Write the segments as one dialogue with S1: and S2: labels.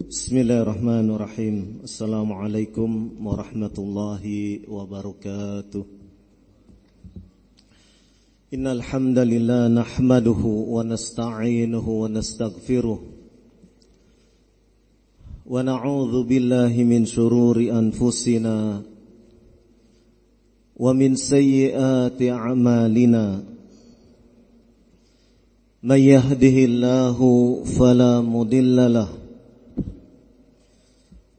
S1: Bismillahirrahmanirrahim. Assalamualaikum warahmatullahi wabarakatuh. Innal hamdalillah nahmaduhu wa nasta'inuhu wa nastaghfiruh. Wa na'udzu billahi min syururi anfusina wa min sayyiati a'malina. May yahdihillahu fala mudilla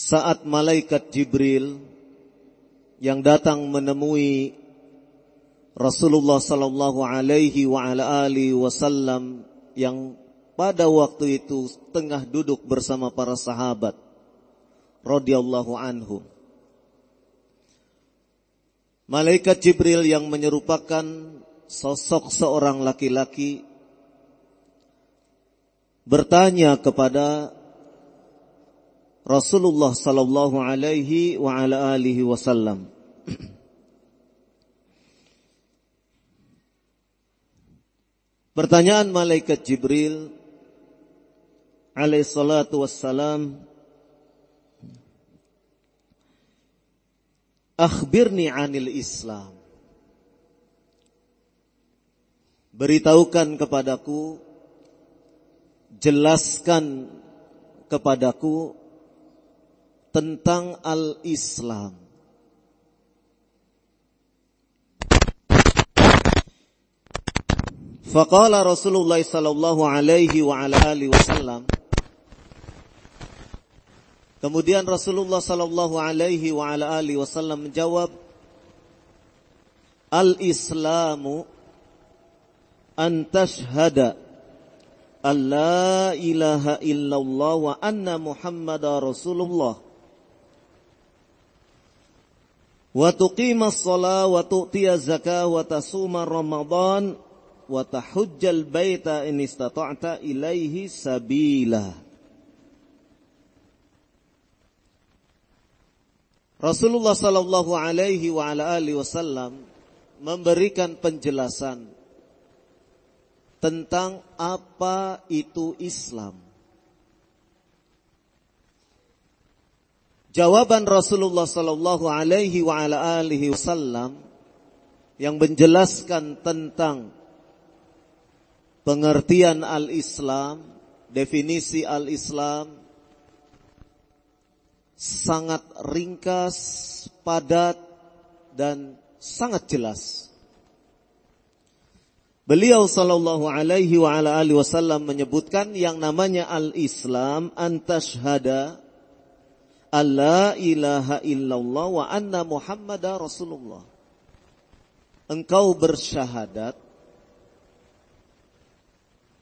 S1: Saat malaikat Jibril yang datang menemui Rasulullah sallallahu alaihi wa ala wasallam yang pada waktu itu tengah duduk bersama para sahabat radhiyallahu anhum. Malaikat Jibril yang menyerupakan sosok seorang laki-laki bertanya kepada Rasulullah sallallahu alaihi wa ala alihi wasallam. Pertanyaan malaikat Jibril alaihi salatu wassalam Akhbirni anil Islam Beritahukan kepadaku Jelaskan kepadaku tentang al-Islam. Faqala Rasulullah sallallahu alaihi wa ala alihi wasallam Kemudian Rasulullah sallallahu alaihi wa ala alihi wasallam menjawab Al-Islamu an tashhada an la ilaha illallah wa anna Muhammadar Rasulullah wa tuqima as-salah wa tu'tiya zakah wa tasuma ramadan wa tahujjal baita in istata'ta ilaihi sabila. Rasulullah sallallahu alaihi wa ala alihi wasallam memberikan penjelasan tentang apa itu Islam Jawaban Rasulullah sallallahu alaihi wasallam yang menjelaskan tentang pengertian al-Islam, definisi al-Islam sangat ringkas, padat dan sangat jelas. Beliau sallallahu alaihi wa ala alihi wasallam menyebutkan yang namanya al-Islam antashhada alla ilaha illallah wa anna muhammadar rasulullah. Engkau bersyahadat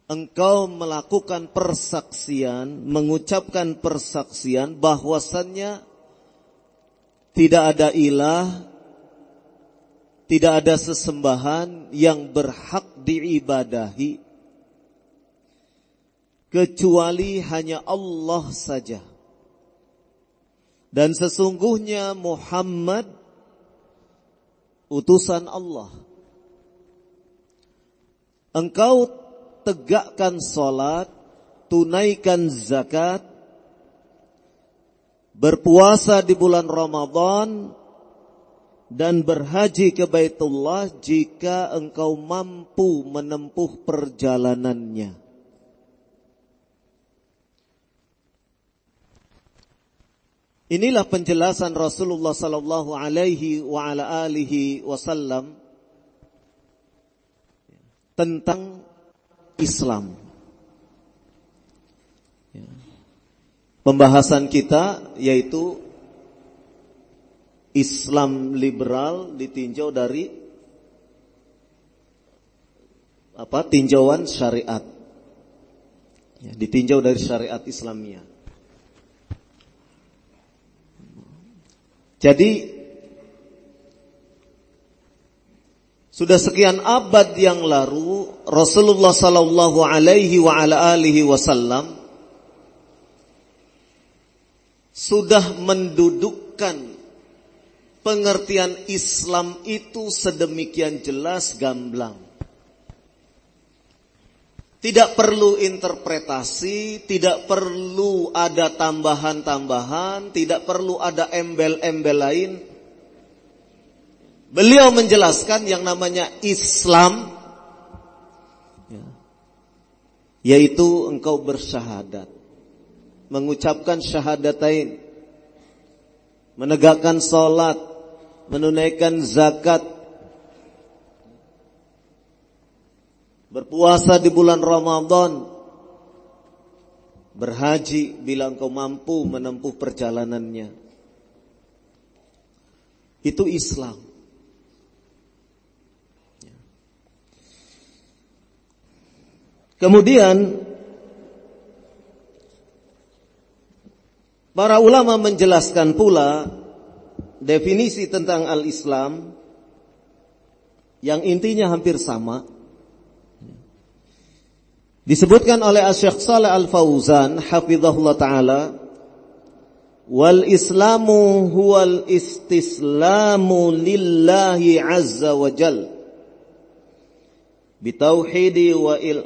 S1: engkau melakukan persaksian, mengucapkan persaksian bahwasannya tidak ada ilah, tidak ada sesembahan yang berhak diibadahi kecuali hanya Allah saja. Dan sesungguhnya Muhammad utusan Allah. Engkau tegakkan solat, tunaikan zakat, berpuasa di bulan Ramadan, dan berhaji ke Baitullah jika engkau mampu menempuh perjalanannya. Inilah penjelasan Rasulullah sallallahu alaihi wa ala alihi wasallam tentang Islam. Ya. Pembahasan kita yaitu Islam liberal ditinjau dari apa tinjauan syariat. Ya, ditinjau dari syariat Islamia. Jadi Sudah sekian abad yang lalu Rasulullah sallallahu alaihi wa ala alihi wasallam sudah mendudukkan pengertian Islam itu sedemikian jelas gamblang. Tidak perlu interpretasi, tidak perlu ada tambahan-tambahan, tidak perlu ada embel-embel lain. Beliau menjelaskan yang namanya Islam ya, yaitu engkau bersyahadat, mengucapkan syahadatain, menegakkan salat, menunaikan zakat, berpuasa di bulan Ramadan, berhaji bila engkau mampu menempuh perjalanannya. Itu Islam. Kemudian para ulama menjelaskan pula definisi tentang al-Islam yang intinya hampir sama. Disebutkan oleh Asy-Syaikh Shalih Al-Fauzan hafizahullah taala wal islamu huwal istislamu lillahi azza wa jalla bitauhidi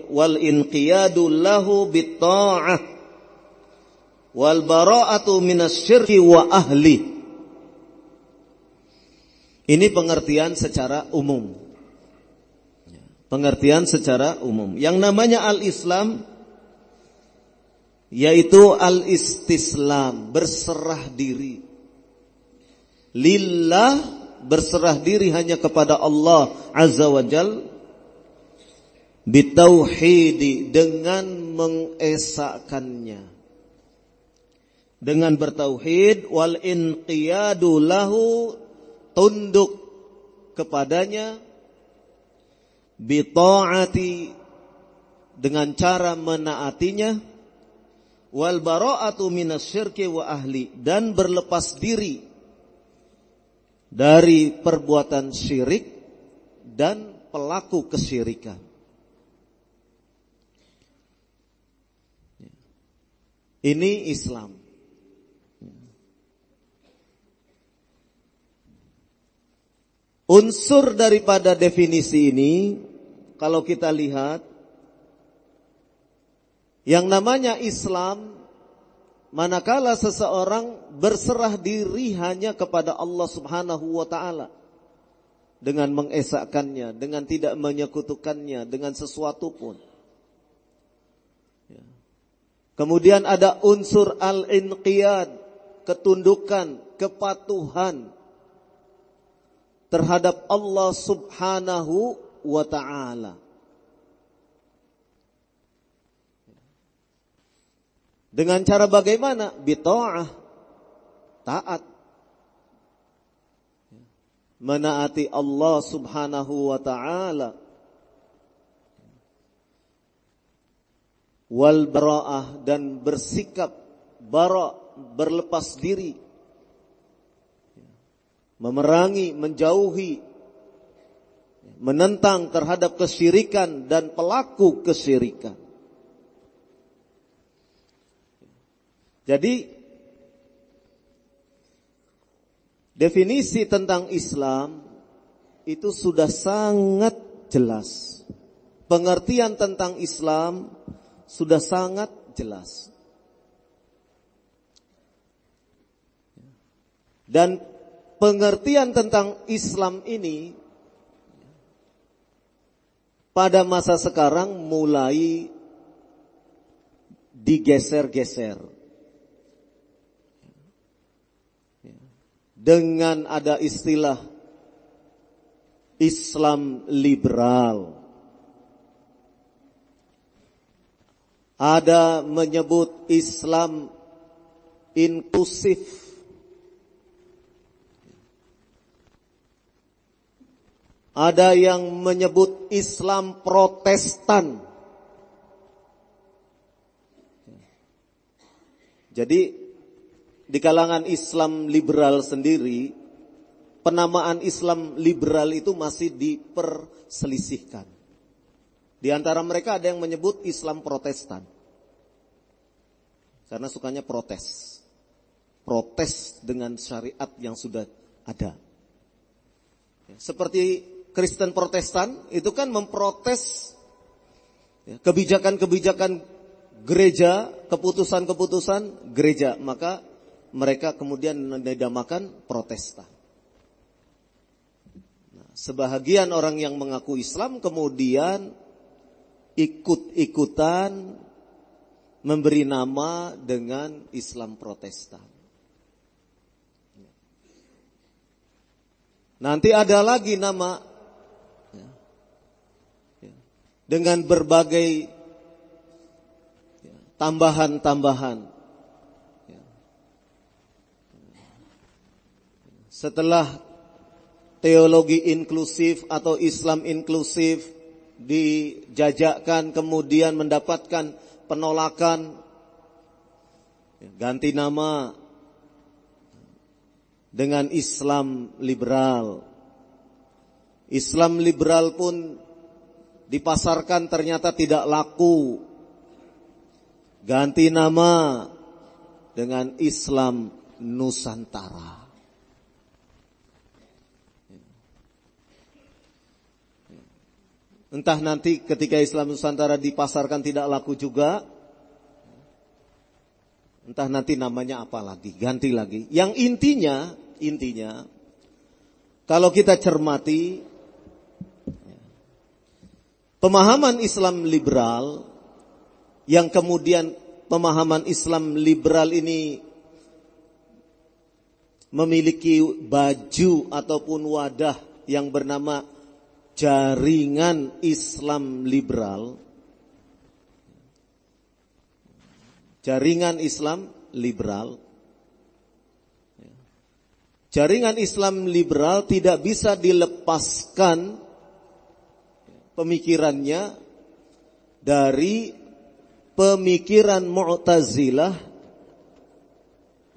S1: wal inqiyadu lahu bitta'ah wal bara'atu minasyirki wa ahli. Ini pengertian secara umum. Pengertian secara umum. Yang namanya al-Islam yaitu al-istislam, berserah diri. Lillah berserah diri hanya kepada Allah Azza wa Jalla bitauhidi dengan mengesahkannya dengan bertauhid wal inqiyadu lahu tunduk kepadanya bitaati dengan cara menaatinya wal bara'atu minasyirki wa ahli dan berlepas diri dari perbuatan syirik dan pelaku kesyirikan Ini Islam. Unsur daripada definisi ini kalau kita lihat yang namanya Islam manakala seseorang berserah diri hanya kepada Allah Subhanahu wa taala dengan mengesahkannya, dengan tidak menyekutukannya dengan sesuatu pun. Kemudian ada unsur al-inqiyad, ketundukan, kepatuhan terhadap Allah Subhanahu wa taala. Dengan cara bagaimana? Bita'ah. taat. Menaati Allah subhanahu wa ta'ala. Wal bara'ah dan bersikap bara' berlepas diri. Memerangi, menjauhi, menentang terhadap kesyirikan dan pelaku kesyirikan. Jadi definisi tentang Islam itu sudah sangat jelas. Pengertian tentang Islam sudah sangat jelas. Dan pengertian tentang Islam ini pada masa sekarang mulai digeser-geser. dengan ada istilah Islam liberal. Ada menyebut Islam inklusif. Ada yang menyebut Islam protestan. Jadi di kalangan Islam liberal sendiri, penamaan Islam liberal itu masih diperselisihkan. Di antara mereka ada yang menyebut Islam protestan. Karena sukanya protes. Protes dengan syariat yang sudah ada. Seperti Kristen protestan itu kan memprotes ya, kebijakan-kebijakan gereja, keputusan-keputusan gereja. Maka mereka kemudian menamakan protestan. Nah, sebahagian orang yang mengaku Islam kemudian ikut-ikutan memberi nama dengan Islam protestan. Nanti ada lagi nama ya, ya, dengan berbagai tambahan-tambahan. Setelah teologi inklusif atau Islam inklusif dijajakkan kemudian mendapatkan penolakan ganti nama dengan Islam liberal. Islam liberal pun dipasarkan ternyata tidak laku. Ganti nama dengan Islam Nusantara. Entah nanti ketika Islam Nusantara dipasarkan tidak laku juga. Entah nanti namanya apa lagi, ganti lagi. Yang intinya, intinya, kalau kita cermati, pemahaman Islam liberal, yang kemudian pemahaman Islam liberal ini memiliki baju ataupun wadah yang bernama jaringan Islam liberal. Jaringan Islam liberal. Jaringan Islam liberal tidak bisa dilepaskan pemikirannya dari pemikiran Mu'tazilah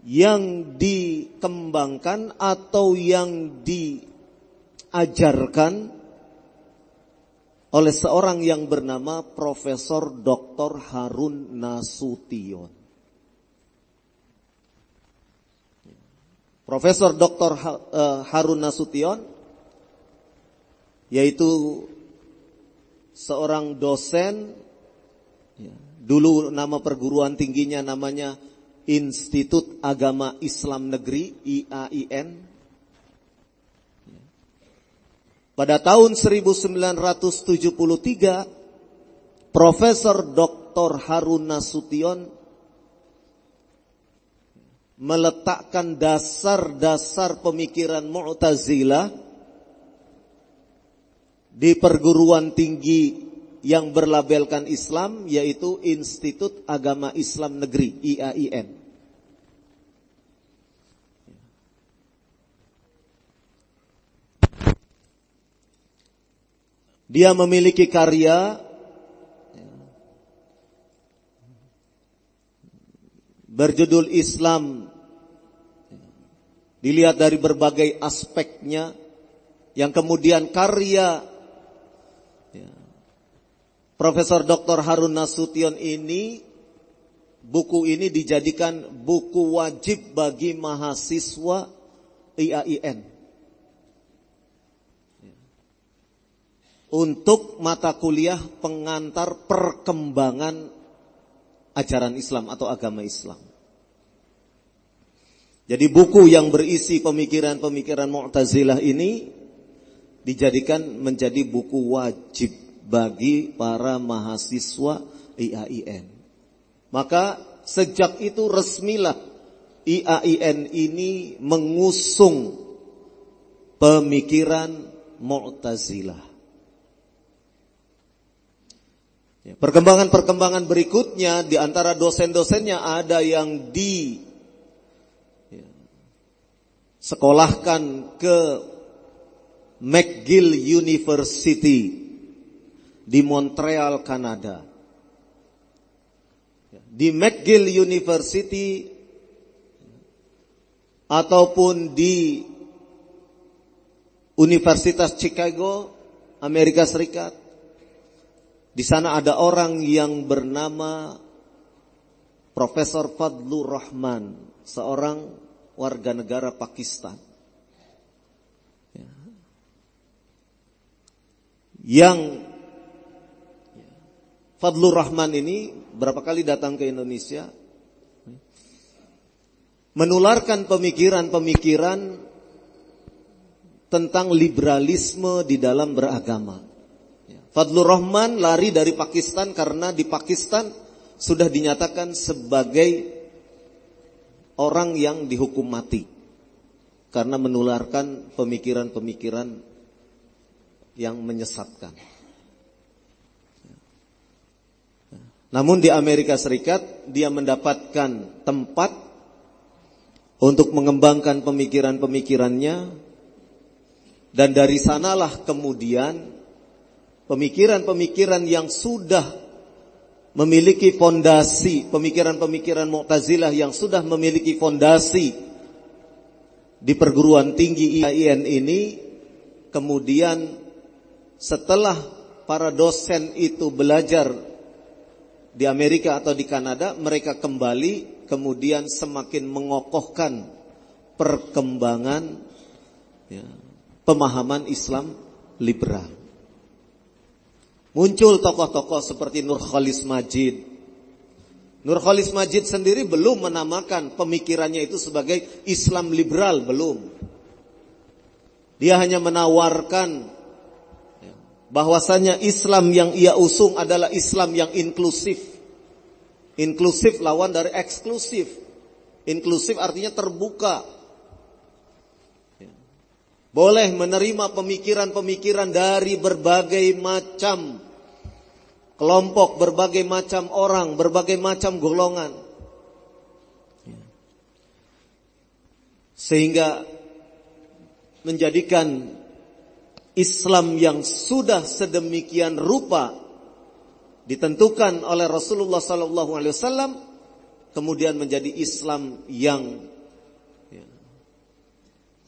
S1: yang dikembangkan atau yang diajarkan oleh seorang yang bernama Profesor Dr. Harun Nasution. Profesor Dr. Eh, Harun Nasution yaitu seorang dosen ya, dulu nama perguruan tingginya namanya Institut Agama Islam Negeri IAIN Pada tahun 1973, Profesor Dr. Harun Nasution meletakkan dasar-dasar pemikiran Mu'tazilah di perguruan tinggi yang berlabelkan Islam yaitu Institut Agama Islam Negeri IAIN. Dia memiliki karya berjudul Islam dilihat dari berbagai aspeknya yang kemudian karya Profesor Dr. Harun Nasution ini buku ini dijadikan buku wajib bagi mahasiswa IAIN untuk mata kuliah pengantar perkembangan ajaran Islam atau agama Islam. Jadi buku yang berisi pemikiran-pemikiran Mu'tazilah ini dijadikan menjadi buku wajib bagi para mahasiswa IAIN. Maka sejak itu resmilah IAIN ini mengusung pemikiran Mu'tazilah. Ya, perkembangan-perkembangan berikutnya di antara dosen-dosennya ada yang di ya, sekolahkan ke McGill University di Montreal, Kanada. Ya, di McGill University ataupun di Universitas Chicago, Amerika Serikat di sana ada orang yang bernama Profesor Fadlur Rahman, seorang warga negara Pakistan. Ya. Yang Fadlur Rahman ini berapa kali datang ke Indonesia menularkan pemikiran-pemikiran tentang liberalisme di dalam beragama. Fadlur Rahman lari dari Pakistan karena di Pakistan sudah dinyatakan sebagai orang yang dihukum mati karena menularkan pemikiran-pemikiran yang menyesatkan. Namun di Amerika Serikat dia mendapatkan tempat untuk mengembangkan pemikiran-pemikirannya. Dan dari sanalah kemudian pemikiran-pemikiran yang sudah memiliki fondasi, pemikiran-pemikiran Mu'tazilah yang sudah memiliki fondasi di perguruan tinggi IAIN ini kemudian setelah para dosen itu belajar di Amerika atau di Kanada mereka kembali kemudian semakin mengokohkan perkembangan ya, pemahaman Islam liberal. Muncul tokoh-tokoh seperti Nur Khalis Majid. Nur Khalis Majid sendiri belum menamakan pemikirannya itu sebagai Islam liberal, belum. Dia hanya menawarkan bahwasanya Islam yang ia usung adalah Islam yang inklusif. Inklusif lawan dari eksklusif. Inklusif artinya terbuka. Boleh menerima pemikiran-pemikiran dari berbagai macam kelompok, berbagai macam orang, berbagai macam golongan. Sehingga menjadikan Islam yang sudah sedemikian rupa ditentukan oleh Rasulullah sallallahu alaihi wasallam kemudian menjadi Islam yang ya,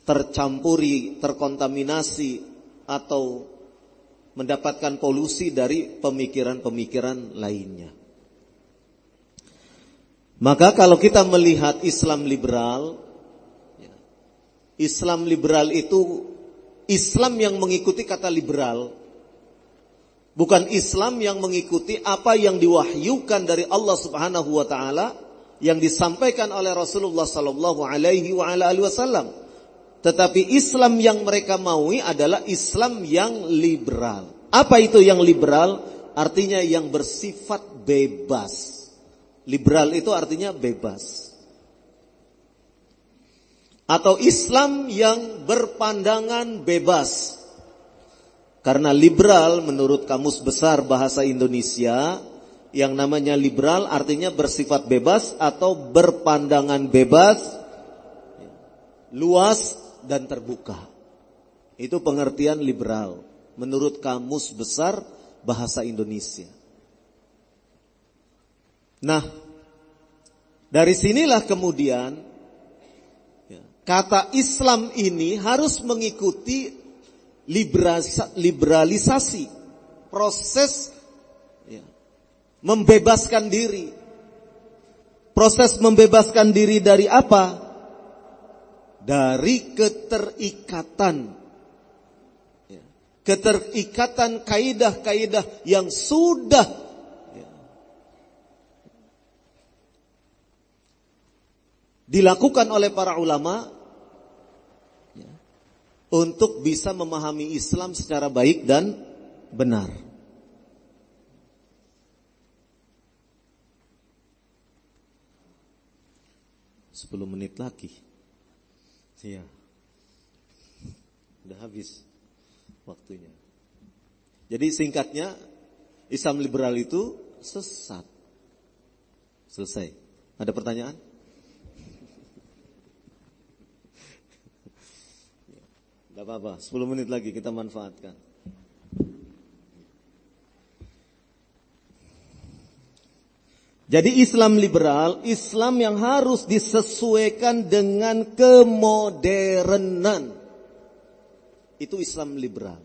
S1: tercampuri, terkontaminasi atau mendapatkan polusi dari pemikiran-pemikiran lainnya. Maka kalau kita melihat Islam liberal, ya, Islam liberal itu Islam yang mengikuti kata liberal, bukan Islam yang mengikuti apa yang diwahyukan dari Allah Subhanahu wa taala yang disampaikan oleh Rasulullah sallallahu alaihi wasallam. Tetapi Islam yang mereka maui adalah Islam yang liberal. Apa itu yang liberal? Artinya yang bersifat bebas. Liberal itu artinya bebas. Atau Islam yang berpandangan bebas. Karena liberal menurut kamus besar bahasa Indonesia yang namanya liberal artinya bersifat bebas atau berpandangan bebas, luas dan terbuka. Itu pengertian liberal. menurut kamus besar bahasa Indonesia. Nah, dari sinilah kemudian kata Islam ini harus mengikuti liberalisasi proses ya, membebaskan diri. Proses membebaskan diri dari apa? Dari keterikatan. Ya, keterikatan kaidah-kaidah yang sudah ya, dilakukan oleh para ulama untuk bisa memahami Islam secara baik dan benar. 10 menit lagi. Iya. Udah habis waktunya. Jadi singkatnya Islam liberal itu sesat. Selesai. Ada pertanyaan? Tidak apa-apa, 10 menit lagi kita manfaatkan. Jadi Islam liberal, Islam yang harus disesuaikan dengan kemodernan. Itu Islam liberal.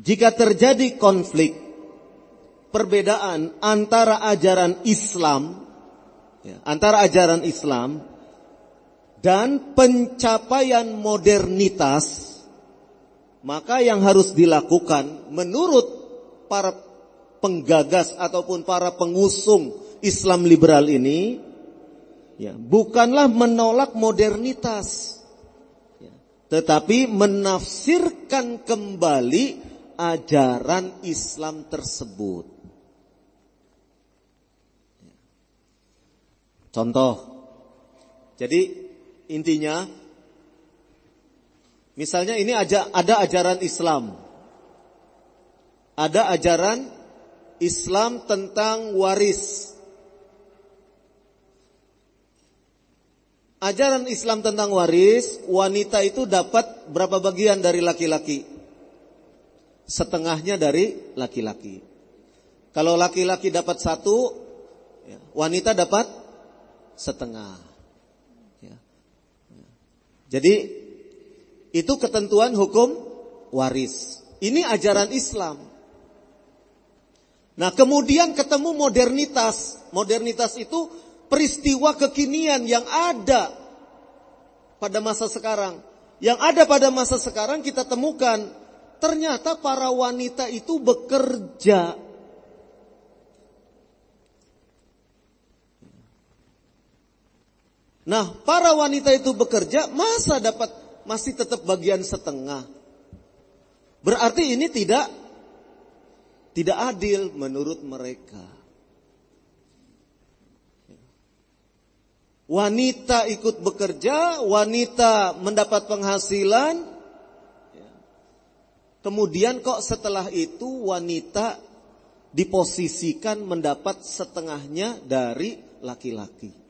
S1: Jika terjadi konflik, perbedaan antara ajaran Islam, ya, antara ajaran Islam dan pencapaian modernitas, maka yang harus dilakukan menurut para penggagas ataupun para pengusung Islam liberal ini ya, bukanlah menolak modernitas ya, tetapi menafsirkan kembali ajaran Islam tersebut. Ya. Contoh. Jadi intinya misalnya ini aja ada ajaran Islam. Ada ajaran Islam tentang waris. Ajaran Islam tentang waris, wanita itu dapat berapa bagian dari laki-laki? Setengahnya dari laki-laki. Kalau laki-laki dapat satu, ya, wanita dapat setengah. Jadi itu ketentuan hukum waris. Ini ajaran Islam. Nah kemudian ketemu modernitas. Modernitas itu peristiwa kekinian yang ada pada masa sekarang. Yang ada pada masa sekarang kita temukan ternyata para wanita itu bekerja. Nah, para wanita itu bekerja, masa dapat masih tetap bagian setengah? Berarti ini tidak tidak adil menurut mereka. Wanita ikut bekerja, wanita mendapat penghasilan. Kemudian kok setelah itu wanita diposisikan mendapat setengahnya dari laki-laki.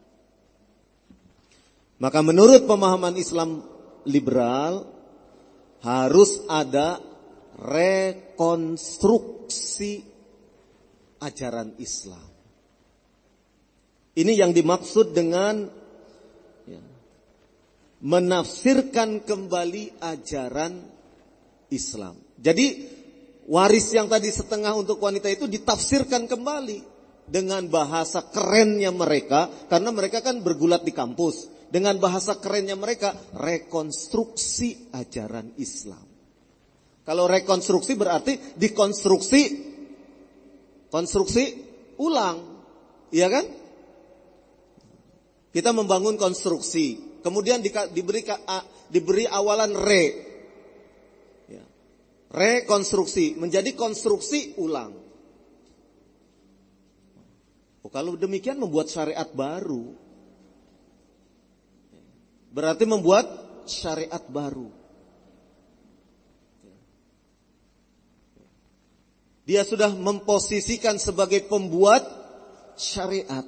S1: Maka menurut pemahaman Islam liberal harus ada rekonstruksi ajaran Islam. Ini yang dimaksud dengan ya, menafsirkan kembali ajaran Islam. Jadi waris yang tadi setengah untuk wanita itu ditafsirkan kembali dengan bahasa kerennya mereka karena mereka kan bergulat di kampus. Dengan bahasa kerennya mereka rekonstruksi ajaran Islam. Kalau rekonstruksi berarti dikonstruksi konstruksi ulang. Iya kan? Kita membangun konstruksi, kemudian di, diberi diberi awalan re. Ya. Rekonstruksi menjadi konstruksi ulang. Oh, kalau demikian membuat syariat baru. Berarti membuat syariat baru. Dia sudah memposisikan sebagai pembuat syariat.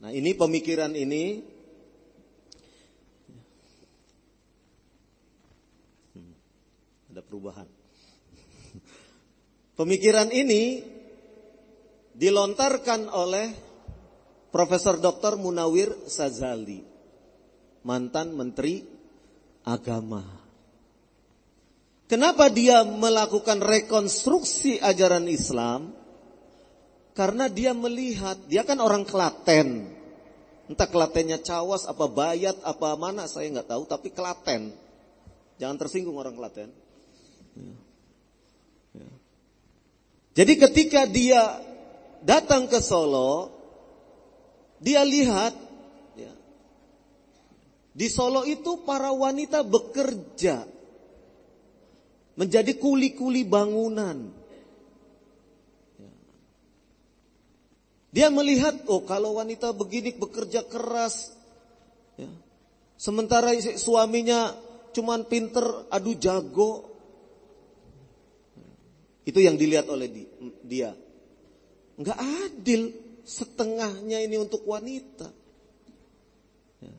S1: Nah ini pemikiran ini perubahan. Pemikiran ini dilontarkan oleh Profesor Dr. Munawir Sazali, mantan Menteri Agama. Kenapa dia melakukan rekonstruksi ajaran Islam? Karena dia melihat, dia kan orang Klaten. Entah Klatennya Cawas, apa Bayat, apa mana saya nggak tahu, tapi Klaten. Jangan tersinggung orang Klaten. Ya. Ya. Jadi ketika dia datang ke Solo, dia lihat ya, di Solo itu para wanita bekerja menjadi kuli-kuli bangunan. Ya. Dia melihat, oh kalau wanita begini bekerja keras, ya, sementara suaminya cuman pinter adu jago, itu yang dilihat oleh dia. Enggak adil setengahnya ini untuk wanita. Ya.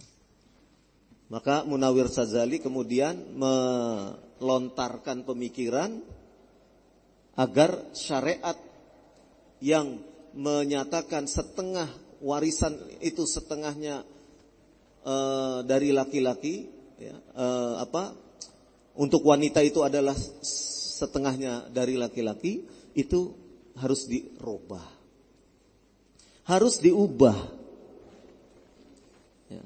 S1: Maka Munawir Sazali kemudian melontarkan pemikiran agar syariat yang menyatakan setengah warisan itu setengahnya uh, dari laki-laki, ya, uh, apa untuk wanita itu adalah setengahnya dari laki-laki itu harus dirubah. Harus diubah. Ya.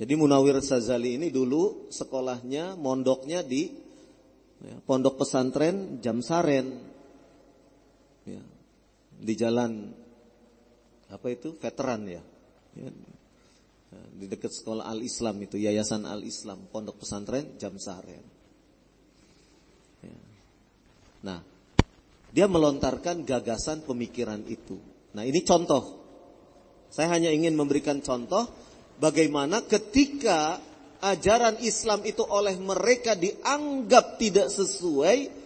S1: Jadi Munawir Sazali ini dulu sekolahnya, mondoknya di ya, pondok pesantren Jamsaren. Ya, di jalan apa itu veteran ya. ya di dekat sekolah Al Islam itu Yayasan Al Islam Pondok Pesantren Jamsaren. Nah, dia melontarkan gagasan pemikiran itu. Nah, ini contoh. Saya hanya ingin memberikan contoh bagaimana ketika ajaran Islam itu oleh mereka dianggap tidak sesuai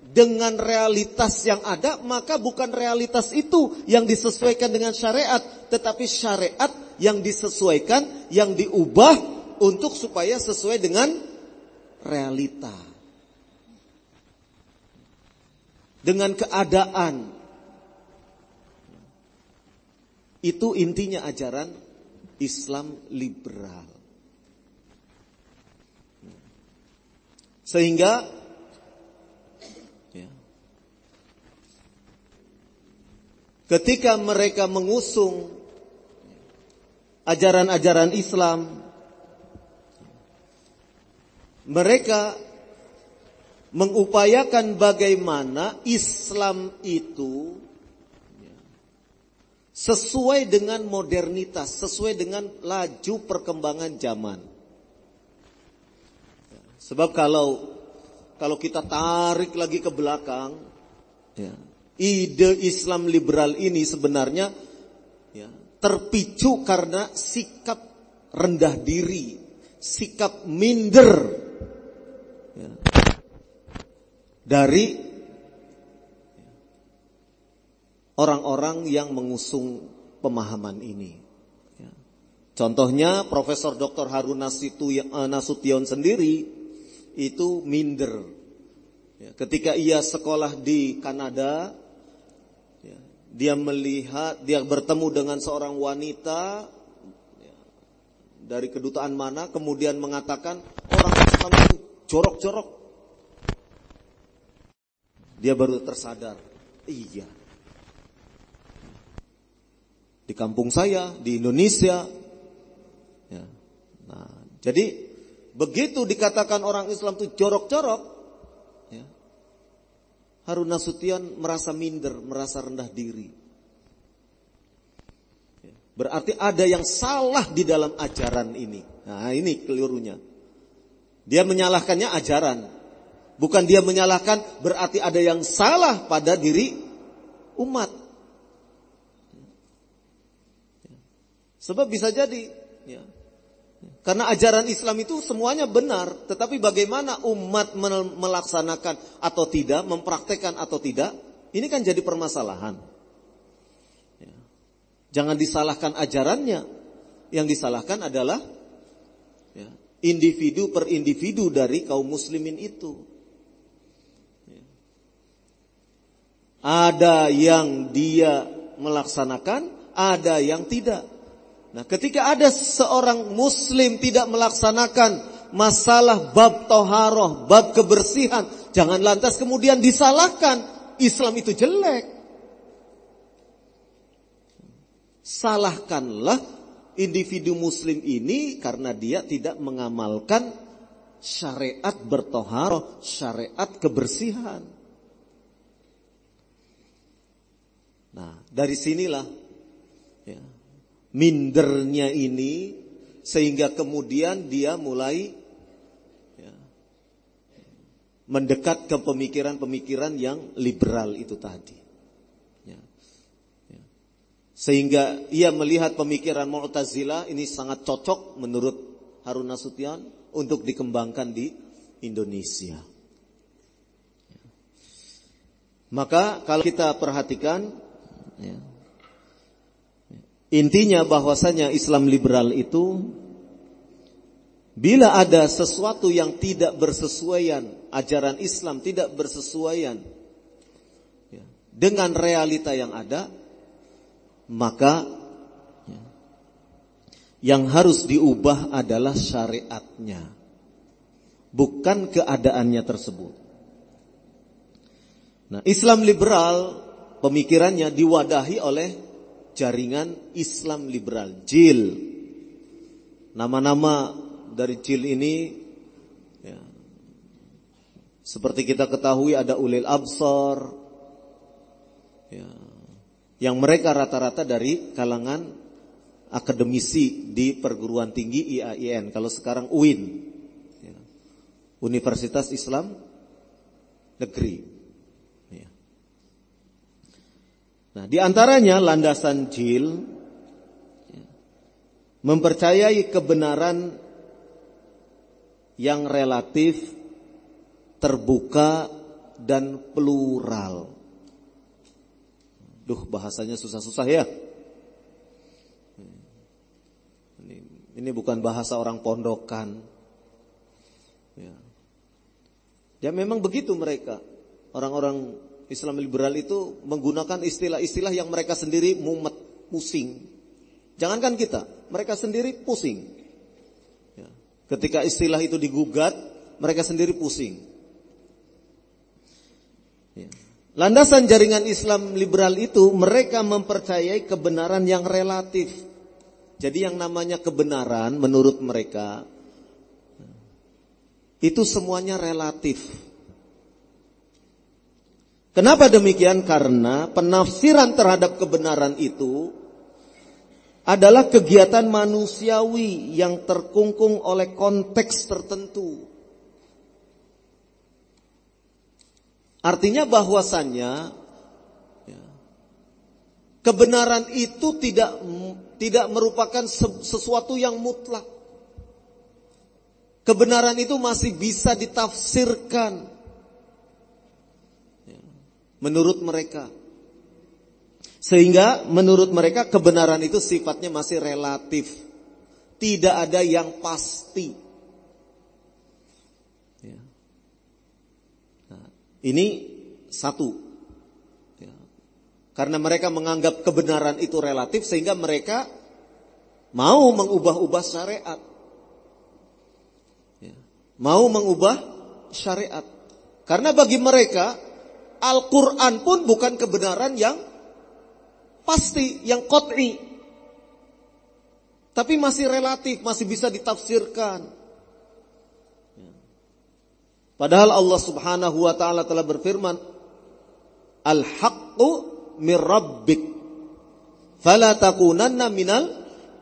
S1: dengan realitas yang ada, maka bukan realitas itu yang disesuaikan dengan syariat, tetapi syariat yang disesuaikan, yang diubah untuk supaya sesuai dengan realita. Dengan keadaan. Itu intinya ajaran Islam liberal. Sehingga ya, ketika mereka mengusung ajaran-ajaran Islam, mereka mengupayakan bagaimana Islam itu sesuai dengan modernitas, sesuai dengan laju perkembangan zaman. Sebab kalau kalau kita tarik lagi ke belakang, ya, ide Islam liberal ini sebenarnya ya, terpicu karena sikap rendah diri, sikap minder. Ya dari orang-orang yang mengusung pemahaman ini. Ya. Contohnya Profesor Dr. Harun eh, Nasution sendiri itu minder. Ya, ketika ia sekolah di Kanada, ya, dia melihat, dia bertemu dengan seorang wanita dari kedutaan mana, kemudian mengatakan orang Islam itu jorok-jorok, dia baru tersadar, iya. Di kampung saya, di Indonesia. Ya. Nah, jadi begitu dikatakan orang Islam itu jorok-jorok, ya, Harun Nasution merasa minder, merasa rendah diri. Ya. Berarti ada yang salah di dalam ajaran ini. Nah ini kelirunya. Dia menyalahkannya ajaran. Bukan dia menyalahkan berarti ada yang salah pada diri umat. Sebab bisa jadi ya. Karena ajaran Islam itu semuanya benar, tetapi bagaimana umat melaksanakan atau tidak, mempraktekkan atau tidak, ini kan jadi permasalahan. Ya. Jangan disalahkan ajarannya, yang disalahkan adalah ya, individu per individu dari kaum muslimin itu. Ada yang dia melaksanakan, ada yang tidak. Nah, ketika ada seorang muslim tidak melaksanakan masalah bab toharoh, bab kebersihan, jangan lantas kemudian disalahkan Islam itu jelek. Salahkanlah individu muslim ini karena dia tidak mengamalkan syariat bertoharoh, syariat kebersihan. Nah, dari sinilah ya, mindernya ini sehingga kemudian dia mulai ya, mendekat ke pemikiran-pemikiran yang liberal itu tadi. Ya, ya. Sehingga ia melihat pemikiran Mu'tazilah ini sangat cocok menurut Harun Nasution untuk dikembangkan di Indonesia. Ya. Maka kalau kita perhatikan Ya. Intinya bahwasanya Islam liberal itu bila ada sesuatu yang tidak bersesuaian, ajaran Islam tidak bersesuaian ya, dengan realita yang ada, maka ya, yang harus diubah adalah syariatnya, bukan keadaannya tersebut. Nah, Islam liberal pemikirannya diwadahi oleh jaringan Islam liberal, JIL. Nama-nama dari JIL ini ya, seperti kita ketahui ada Ulil Absor ya, yang mereka rata-rata dari kalangan akademisi di perguruan tinggi IAIN. Kalau sekarang UIN, ya, Universitas Islam Negeri. Nah, di antaranya landasan jil ya, mempercayai kebenaran yang relatif, terbuka dan plural. Duh, bahasanya susah-susah ya. Ini, ini bukan bahasa orang pondokan. Ya. ya memang begitu mereka. Orang-orang Islam liberal itu menggunakan istilah-istilah yang mereka sendiri mumet, pusing. Jangankan kita, mereka sendiri pusing. Ya. Ketika istilah itu digugat, mereka sendiri pusing. Ya. Landasan jaringan Islam liberal itu mereka mempercayai kebenaran yang relatif. Jadi yang namanya kebenaran menurut mereka itu semuanya relatif. Kenapa demikian? Karena penafsiran terhadap kebenaran itu adalah kegiatan manusiawi yang terkungkung oleh konteks tertentu. Artinya bahwasannya ya, kebenaran itu tidak tidak merupakan sesuatu yang mutlak. Kebenaran itu masih bisa ditafsirkan menurut mereka. Sehingga menurut mereka kebenaran itu sifatnya masih relatif. Tidak ada yang pasti. Ya. Nah, ini satu. Ya. Karena mereka menganggap kebenaran itu relatif sehingga mereka mau mengubah-ubah syariat. Ya. Mau mengubah syariat. Karena bagi mereka Al-Quran pun bukan kebenaran yang pasti, yang kot'i. Tapi masih relatif, masih bisa ditafsirkan. Padahal Allah subhanahu wa ta'ala telah berfirman, Al-haqqu min rabbik, fala minal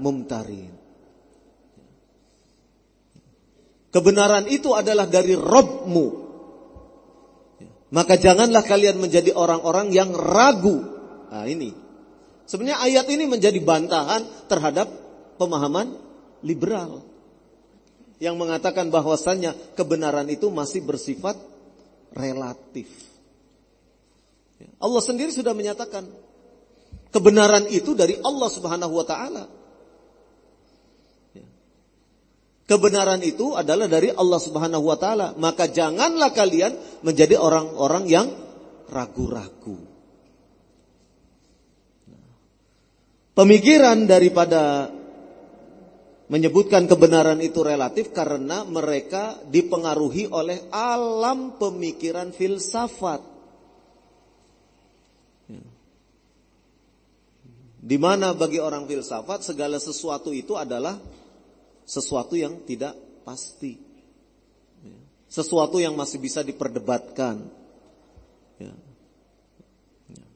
S1: mumtarin. Kebenaran itu adalah dari Robmu. Maka janganlah kalian menjadi orang-orang yang ragu. Nah ini. Sebenarnya ayat ini menjadi bantahan terhadap pemahaman liberal. Yang mengatakan bahwasannya kebenaran itu masih bersifat relatif. Ya, Allah sendiri sudah menyatakan kebenaran itu dari Allah Subhanahu wa taala. Ya. Kebenaran itu adalah dari Allah Subhanahu wa taala, maka janganlah kalian menjadi orang-orang yang ragu-ragu. Pemikiran daripada menyebutkan kebenaran itu relatif karena mereka dipengaruhi oleh alam pemikiran filsafat. Di mana bagi orang filsafat segala sesuatu itu adalah sesuatu yang tidak pasti. Sesuatu yang masih bisa diperdebatkan. Ya. Ya.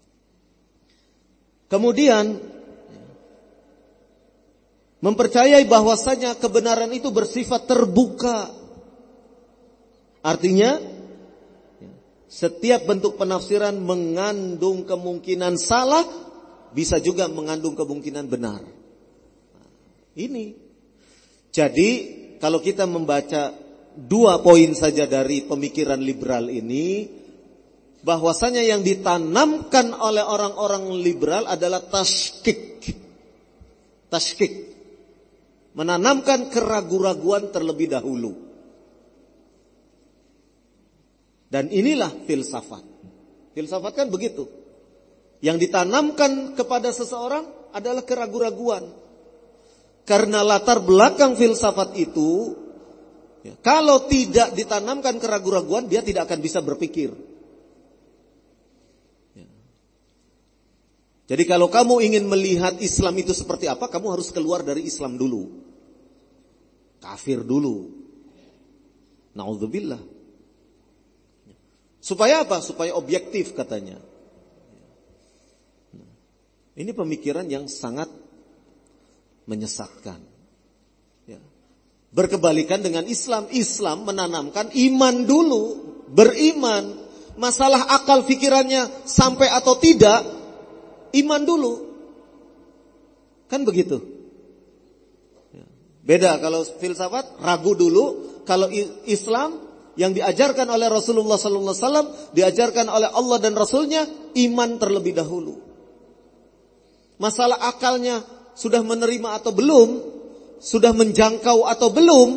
S1: Kemudian mempercayai bahwasanya kebenaran itu bersifat terbuka. Artinya setiap bentuk penafsiran mengandung kemungkinan salah, bisa juga mengandung kemungkinan benar. Ini jadi kalau kita membaca dua poin saja dari pemikiran liberal ini, bahwasanya yang ditanamkan oleh orang-orang liberal adalah tashkik. Tashkik. Menanamkan keraguan-raguan terlebih dahulu. Dan inilah filsafat. Filsafat kan begitu. Yang ditanamkan kepada seseorang adalah keraguan-raguan. Karena latar belakang filsafat itu, ya, kalau tidak ditanamkan keraguan-raguan, dia tidak akan bisa berpikir. Ya. Jadi kalau kamu ingin melihat Islam itu seperti apa, kamu harus keluar dari Islam dulu. Kafir dulu. Naudzubillah. Supaya apa? Supaya objektif katanya. Ini pemikiran yang sangat menyesatkan. Ya. Berkebalikan dengan Islam. Islam menanamkan iman dulu, beriman. Masalah akal pikirannya sampai atau tidak, iman dulu. Kan begitu. Ya. Beda kalau filsafat ragu dulu. Kalau Islam yang diajarkan oleh Rasulullah Wasallam, diajarkan oleh Allah dan Rasulnya, iman terlebih dahulu. Masalah akalnya sudah menerima atau belum, sudah menjangkau atau belum,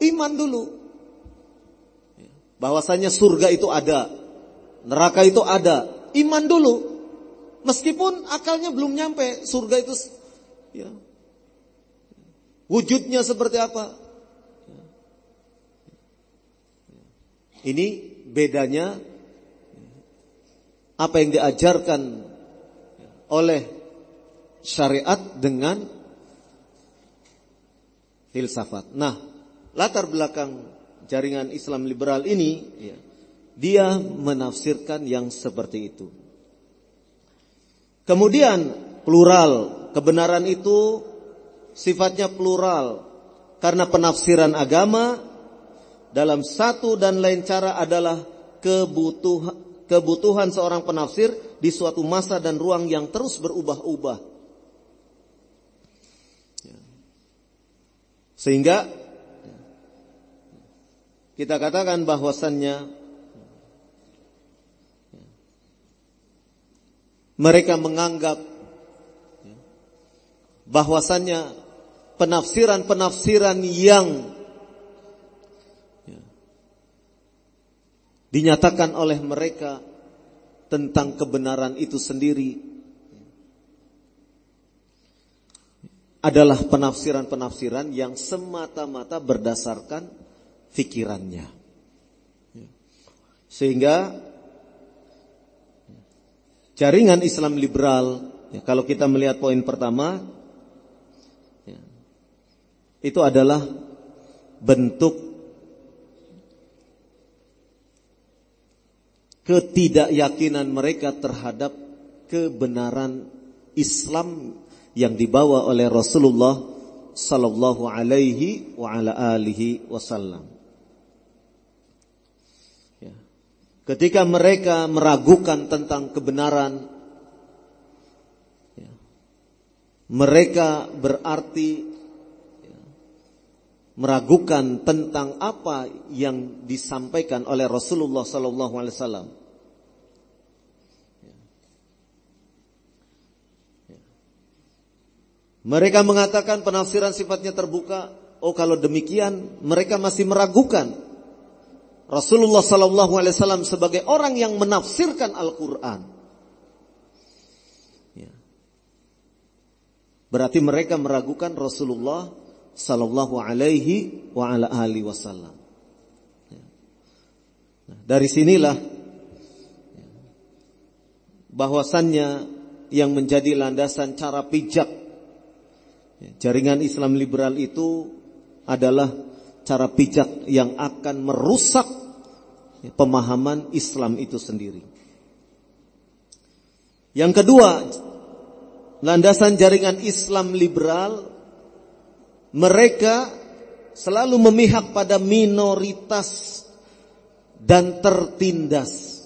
S1: iman dulu. Bahwasanya surga itu ada, neraka itu ada, iman dulu. Meskipun akalnya belum nyampe, surga itu ya, wujudnya seperti apa. Ini bedanya apa yang diajarkan oleh syariat dengan filsafat. Nah, latar belakang jaringan Islam liberal ini, ya, dia menafsirkan yang seperti itu. Kemudian plural, kebenaran itu sifatnya plural karena penafsiran agama dalam satu dan lain cara adalah kebutuhan kebutuhan seorang penafsir di suatu masa dan ruang yang terus berubah-ubah. Sehingga kita katakan bahwasannya mereka menganggap bahwasannya penafsiran-penafsiran yang dinyatakan oleh mereka tentang kebenaran itu sendiri adalah penafsiran-penafsiran yang semata-mata berdasarkan fikirannya. Sehingga jaringan Islam liberal, ya, kalau kita melihat poin pertama, ya, itu adalah bentuk ketidakyakinan mereka terhadap kebenaran Islam yang dibawa oleh Rasulullah sallallahu alaihi wa ala alihi wasallam. Ya. Ketika mereka meragukan tentang kebenaran ya, mereka berarti ya, meragukan tentang apa yang disampaikan oleh Rasulullah sallallahu alaihi wasallam. Mereka mengatakan penafsiran sifatnya terbuka oh kalau demikian mereka masih meragukan Rasulullah sallallahu alaihi wasallam sebagai orang yang menafsirkan Al-Qur'an. Ya. Berarti mereka meragukan Rasulullah sallallahu alaihi wasallam. Ya. Nah, dari sinilah ya, bahwasannya yang menjadi landasan cara pijak jaringan Islam liberal itu adalah cara pijak yang akan merusak pemahaman Islam itu sendiri. Yang kedua, landasan jaringan Islam liberal mereka selalu memihak pada minoritas dan tertindas.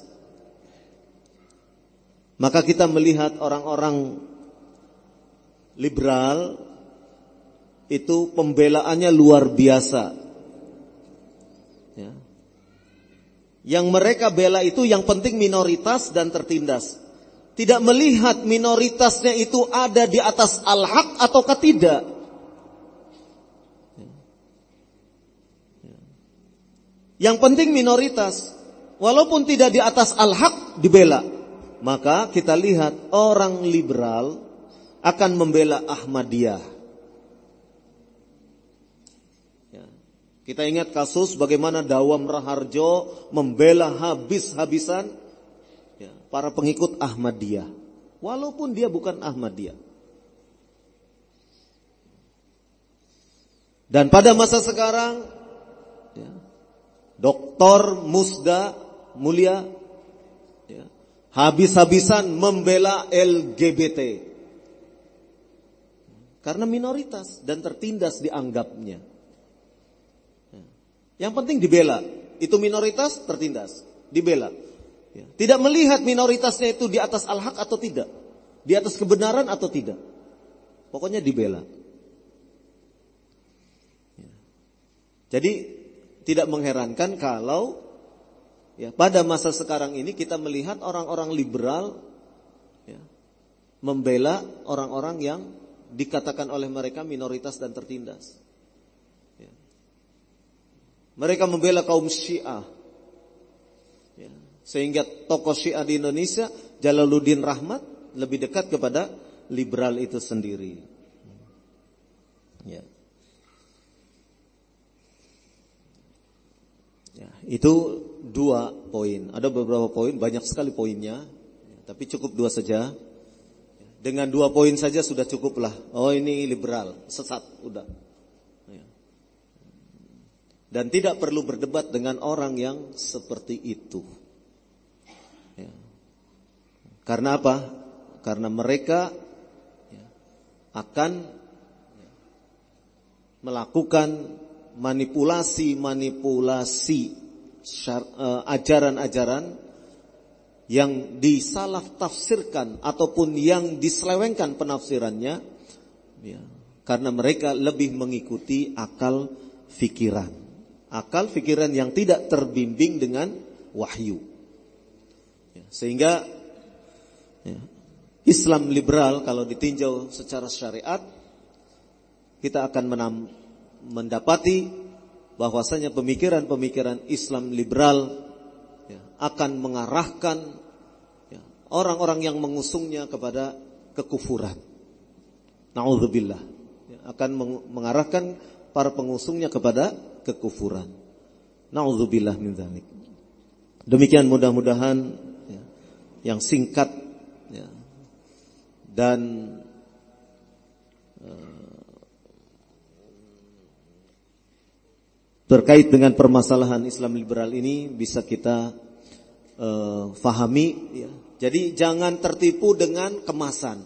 S1: Maka kita melihat orang-orang liberal itu pembelaannya luar biasa Yang mereka bela itu yang penting minoritas dan tertindas. Tidak melihat minoritasnya itu ada di atas al-haq ataukah tidak. Yang penting minoritas. Walaupun tidak di atas al-haq dibela. Maka kita lihat orang liberal akan membela Ahmadiyah. Kita ingat kasus bagaimana Dawam Raharjo membela habis-habisan ya, para pengikut Ahmadiyah. Walaupun dia bukan Ahmadiyah. Dan pada masa sekarang, ya, Doktor Musda Mulia ya, habis-habisan membela LGBT. Karena minoritas dan tertindas dianggapnya. Yang penting dibela. Itu minoritas tertindas, dibela. Ya. Tidak melihat minoritasnya itu di atas al-haq atau tidak, di atas kebenaran atau tidak. Pokoknya dibela. Ya. Jadi tidak mengherankan kalau ya, pada masa sekarang ini kita melihat orang-orang liberal ya, membela orang-orang yang dikatakan oleh mereka minoritas dan tertindas. Mereka membela kaum Syiah. Ya. Sehingga tokoh Syiah di Indonesia, Jalaluddin Rahmat, lebih dekat kepada liberal itu sendiri. Ya. Ya, itu dua poin. Ada beberapa poin, banyak sekali poinnya, ya, tapi cukup dua saja. Dengan dua poin saja sudah cukuplah. Oh ini liberal, sesat, udah. Dan tidak perlu berdebat dengan orang yang seperti itu. Ya. Karena apa? Karena mereka ya, akan melakukan manipulasi-manipulasi eh, ajaran-ajaran yang disalah tafsirkan ataupun yang diselewengkan penafsirannya ya, karena mereka lebih mengikuti akal fikiran akal pikiran yang tidak terbimbing dengan wahyu. Ya, sehingga ya, Islam liberal kalau ditinjau secara syariat kita akan mendapati bahwasanya pemikiran-pemikiran Islam liberal ya, akan mengarahkan orang-orang yang mengusungnya kepada kekufuran. Nauzubillah. Ya, akan mengarahkan para pengusungnya kepada kekufuran. Nauzubillah min dzalik. Demikian mudah-mudahan ya, yang singkat ya, dan uh, terkait dengan permasalahan Islam liberal ini bisa kita uh, fahami. Ya. Jadi jangan tertipu dengan kemasan.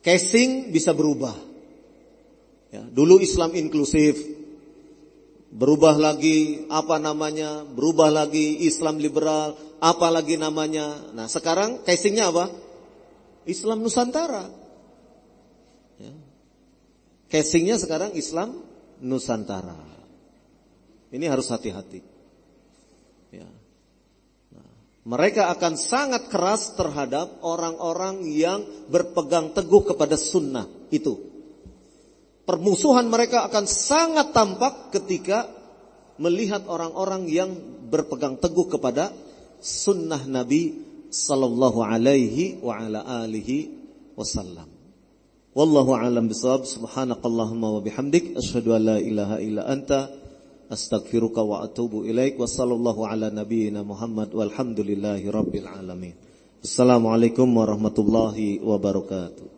S1: Casing bisa berubah. Ya, dulu Islam inklusif, berubah lagi apa namanya, berubah lagi Islam liberal, apa lagi namanya. Nah sekarang casingnya apa? Islam Nusantara. Ya. Casingnya sekarang Islam Nusantara. Ini harus hati-hati. Ya. Nah, mereka akan sangat keras terhadap orang-orang yang berpegang teguh kepada sunnah itu. Permusuhan mereka akan sangat tampak ketika melihat orang-orang yang berpegang teguh kepada sunnah Nabi sallallahu alaihi wa ala alihi wasallam. Wallahu alam bisawab. Subhanakallahumma wa bihamdik asyhadu an la ilaha illa anta astaghfiruka wa atubu ilaik wa sallallahu ala nabiyyina Muhammad walhamdulillahi rabbil alamin. Assalamualaikum warahmatullahi wabarakatuh.